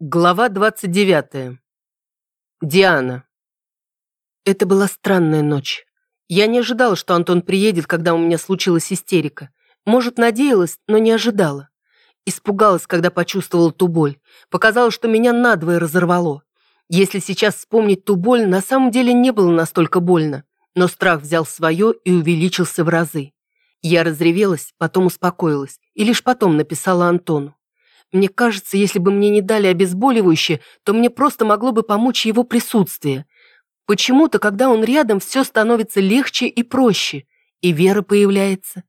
Глава 29. Диана. Это была странная ночь. Я не ожидала, что Антон приедет, когда у меня случилась истерика. Может, надеялась, но не ожидала. Испугалась, когда почувствовала ту боль. Показалось, что меня надвое разорвало. Если сейчас вспомнить ту боль, на самом деле не было настолько больно. Но страх взял свое и увеличился в разы. Я разревелась, потом успокоилась и лишь потом написала Антону. Мне кажется, если бы мне не дали обезболивающее, то мне просто могло бы помочь его присутствие. Почему-то, когда он рядом, все становится легче и проще, и вера появляется.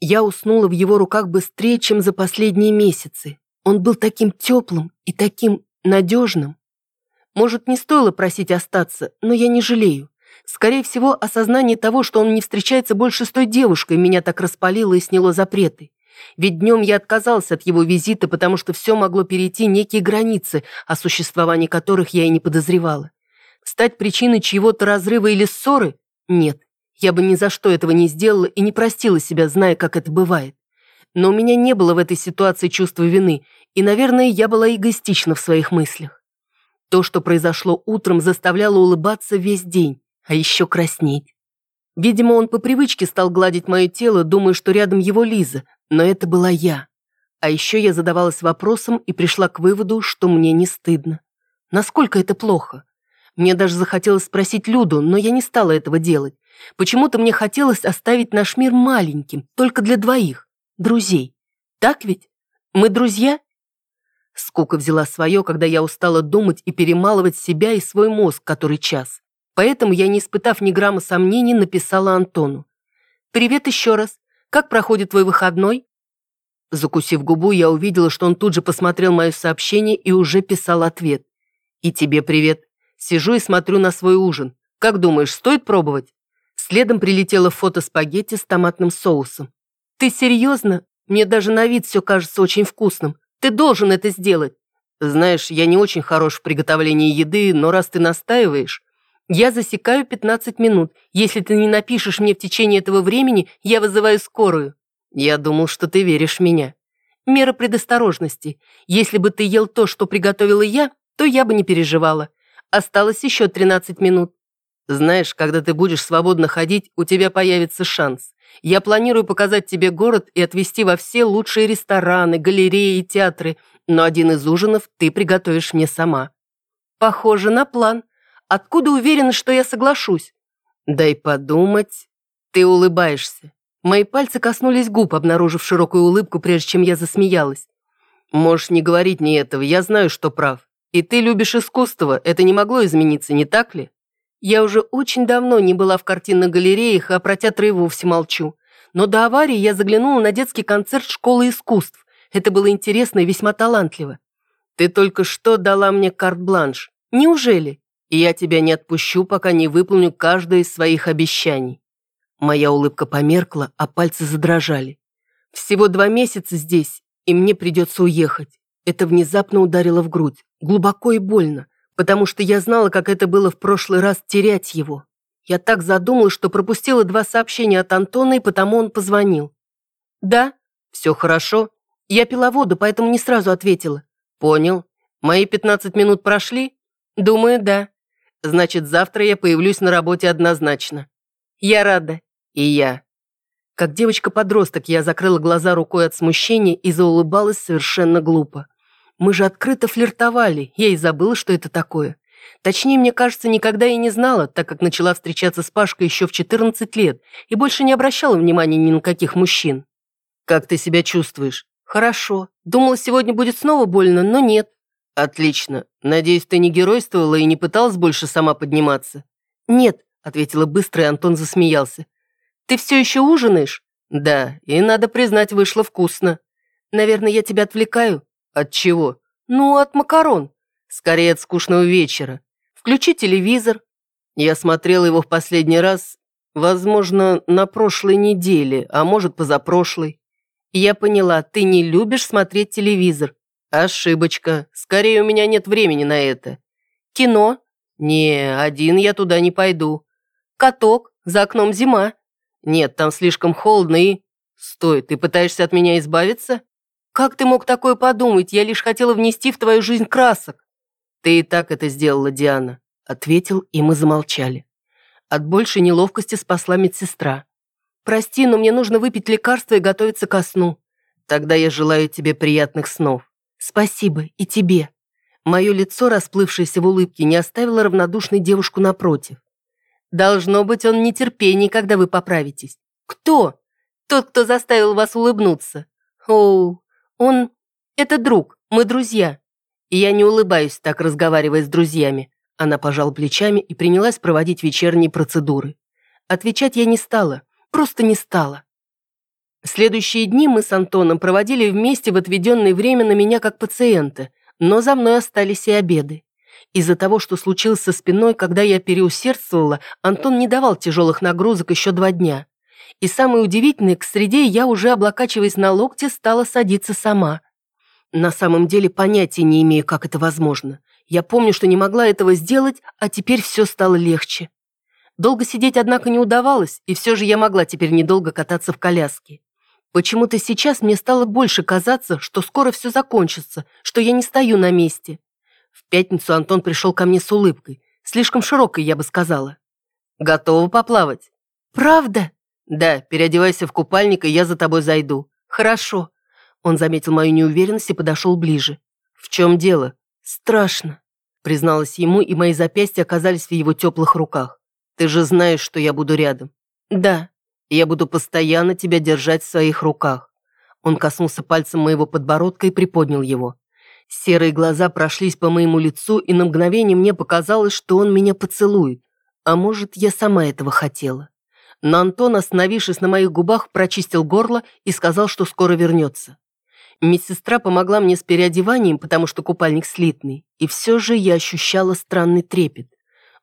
Я уснула в его руках быстрее, чем за последние месяцы. Он был таким теплым и таким надежным. Может, не стоило просить остаться, но я не жалею. Скорее всего, осознание того, что он не встречается больше с той девушкой, меня так распалило и сняло запреты. Ведь днем я отказался от его визита, потому что все могло перейти некие границы, о существовании которых я и не подозревала. Стать причиной чьего-то разрыва или ссоры? Нет, я бы ни за что этого не сделала и не простила себя, зная, как это бывает. Но у меня не было в этой ситуации чувства вины, и, наверное, я была эгоистична в своих мыслях. То, что произошло утром, заставляло улыбаться весь день, а еще краснеть. Видимо, он по привычке стал гладить мое тело, думая, что рядом его Лиза, но это была я. А еще я задавалась вопросом и пришла к выводу, что мне не стыдно. Насколько это плохо? Мне даже захотелось спросить Люду, но я не стала этого делать. Почему-то мне хотелось оставить наш мир маленьким, только для двоих, друзей. Так ведь? Мы друзья? Скука взяла свое, когда я устала думать и перемалывать себя и свой мозг, который час. Поэтому я, не испытав ни грамма сомнений, написала Антону. «Привет еще раз. Как проходит твой выходной?» Закусив губу, я увидела, что он тут же посмотрел мое сообщение и уже писал ответ. «И тебе привет. Сижу и смотрю на свой ужин. Как думаешь, стоит пробовать?» Следом прилетело фото спагетти с томатным соусом. «Ты серьезно? Мне даже на вид все кажется очень вкусным. Ты должен это сделать!» «Знаешь, я не очень хорош в приготовлении еды, но раз ты настаиваешь...» Я засекаю 15 минут. Если ты не напишешь мне в течение этого времени, я вызываю скорую. Я думал, что ты веришь в меня. Мера предосторожности. Если бы ты ел то, что приготовила я, то я бы не переживала. Осталось еще 13 минут. Знаешь, когда ты будешь свободно ходить, у тебя появится шанс. Я планирую показать тебе город и отвезти во все лучшие рестораны, галереи и театры, но один из ужинов ты приготовишь мне сама. Похоже на план. Откуда уверена, что я соглашусь? Дай подумать. Ты улыбаешься. Мои пальцы коснулись губ, обнаружив широкую улыбку, прежде чем я засмеялась. Можешь не говорить мне этого, я знаю, что прав. И ты любишь искусство, это не могло измениться, не так ли? Я уже очень давно не была в картинных галереях, а про театры и вовсе молчу. Но до аварии я заглянула на детский концерт школы искусств. Это было интересно и весьма талантливо. Ты только что дала мне карт-бланш. Неужели? И я тебя не отпущу, пока не выполню каждое из своих обещаний». Моя улыбка померкла, а пальцы задрожали. «Всего два месяца здесь, и мне придется уехать». Это внезапно ударило в грудь, глубоко и больно, потому что я знала, как это было в прошлый раз терять его. Я так задумалась, что пропустила два сообщения от Антона, и потому он позвонил. «Да, все хорошо. Я пила воду, поэтому не сразу ответила». «Понял. Мои пятнадцать минут прошли?» «Думаю, да. Значит, завтра я появлюсь на работе однозначно. Я рада. И я. Как девочка-подросток я закрыла глаза рукой от смущения и заулыбалась совершенно глупо. Мы же открыто флиртовали, я и забыла, что это такое. Точнее, мне кажется, никогда и не знала, так как начала встречаться с Пашкой еще в 14 лет и больше не обращала внимания ни на каких мужчин. «Как ты себя чувствуешь?» «Хорошо. Думала, сегодня будет снова больно, но нет. «Отлично. Надеюсь, ты не геройствовала и не пыталась больше сама подниматься?» «Нет», — ответила быстро, и Антон засмеялся. «Ты все еще ужинаешь?» «Да, и, надо признать, вышло вкусно». «Наверное, я тебя отвлекаю?» «От чего?» «Ну, от макарон. Скорее, от скучного вечера. Включи телевизор». Я смотрела его в последний раз, возможно, на прошлой неделе, а может, позапрошлой. Я поняла, ты не любишь смотреть телевизор. «Ошибочка. Скорее, у меня нет времени на это». «Кино?» «Не, один я туда не пойду». «Каток? За окном зима». «Нет, там слишком холодно и...» «Стой, ты пытаешься от меня избавиться?» Как ты мог такое подумать? Я лишь хотела внести в твою жизнь красок». «Ты и так это сделала, Диана», — ответил, и мы замолчали. От большей неловкости спасла медсестра. «Прости, но мне нужно выпить лекарство и готовиться ко сну». «Тогда я желаю тебе приятных снов». «Спасибо, и тебе». Мое лицо, расплывшееся в улыбке, не оставило равнодушной девушку напротив. «Должно быть, он нетерпений, когда вы поправитесь». «Кто?» «Тот, кто заставил вас улыбнуться». «Оу, он... Это друг, мы друзья». И я не улыбаюсь так, разговаривая с друзьями. Она пожала плечами и принялась проводить вечерние процедуры. Отвечать я не стала, просто не стала. Следующие дни мы с Антоном проводили вместе в отведенное время на меня как пациента, но за мной остались и обеды. Из-за того, что случилось со спиной, когда я переусердствовала, Антон не давал тяжелых нагрузок еще два дня. И самое удивительное, к среде я уже, облокачиваясь на локте, стала садиться сама. На самом деле понятия не имею, как это возможно. Я помню, что не могла этого сделать, а теперь все стало легче. Долго сидеть, однако, не удавалось, и все же я могла теперь недолго кататься в коляске. Почему-то сейчас мне стало больше казаться, что скоро все закончится, что я не стою на месте. В пятницу Антон пришел ко мне с улыбкой, слишком широкой, я бы сказала. «Готова поплавать?» «Правда?» «Да, переодевайся в купальник, и я за тобой зайду». «Хорошо». Он заметил мою неуверенность и подошел ближе. «В чем дело?» «Страшно», — призналась ему, и мои запястья оказались в его теплых руках. «Ты же знаешь, что я буду рядом». «Да». «Я буду постоянно тебя держать в своих руках». Он коснулся пальцем моего подбородка и приподнял его. Серые глаза прошлись по моему лицу, и на мгновение мне показалось, что он меня поцелует. А может, я сама этого хотела. Но Антон, остановившись на моих губах, прочистил горло и сказал, что скоро вернется. Медсестра помогла мне с переодеванием, потому что купальник слитный, и все же я ощущала странный трепет.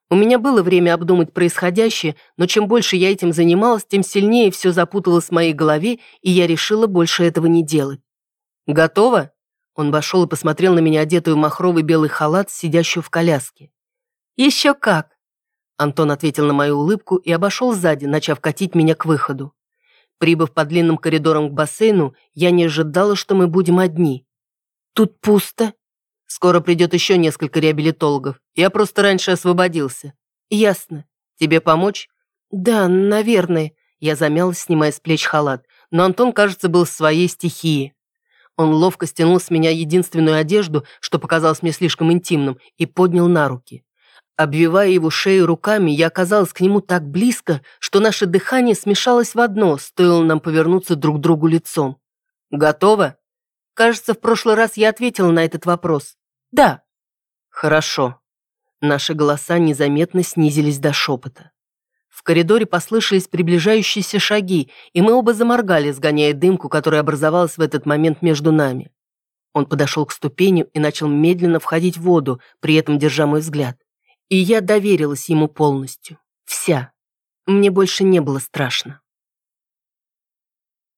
У меня было время обдумать происходящее, но чем больше я этим занималась, тем сильнее все запуталось в моей голове, и я решила больше этого не делать. «Готово?» Он вошел и посмотрел на меня, одетую в махровый белый халат, сидящую в коляске. «Еще как!» Антон ответил на мою улыбку и обошел сзади, начав катить меня к выходу. Прибыв по длинным коридорам к бассейну, я не ожидала, что мы будем одни. Тут пусто. Скоро придет еще несколько реабилитологов. Я просто раньше освободился. Ясно. Тебе помочь? Да, наверное. Я замялась, снимая с плеч халат. Но Антон, кажется, был в своей стихии. Он ловко стянул с меня единственную одежду, что показалось мне слишком интимным, и поднял на руки. Обвивая его шею руками, я оказалась к нему так близко, что наше дыхание смешалось в одно, стоило нам повернуться друг к другу лицом. «Готово?» Кажется, в прошлый раз я ответила на этот вопрос. «Да». «Хорошо». Наши голоса незаметно снизились до шепота. В коридоре послышались приближающиеся шаги, и мы оба заморгали, сгоняя дымку, которая образовалась в этот момент между нами. Он подошел к ступеню и начал медленно входить в воду, при этом держа мой взгляд. И я доверилась ему полностью. Вся. Мне больше не было страшно.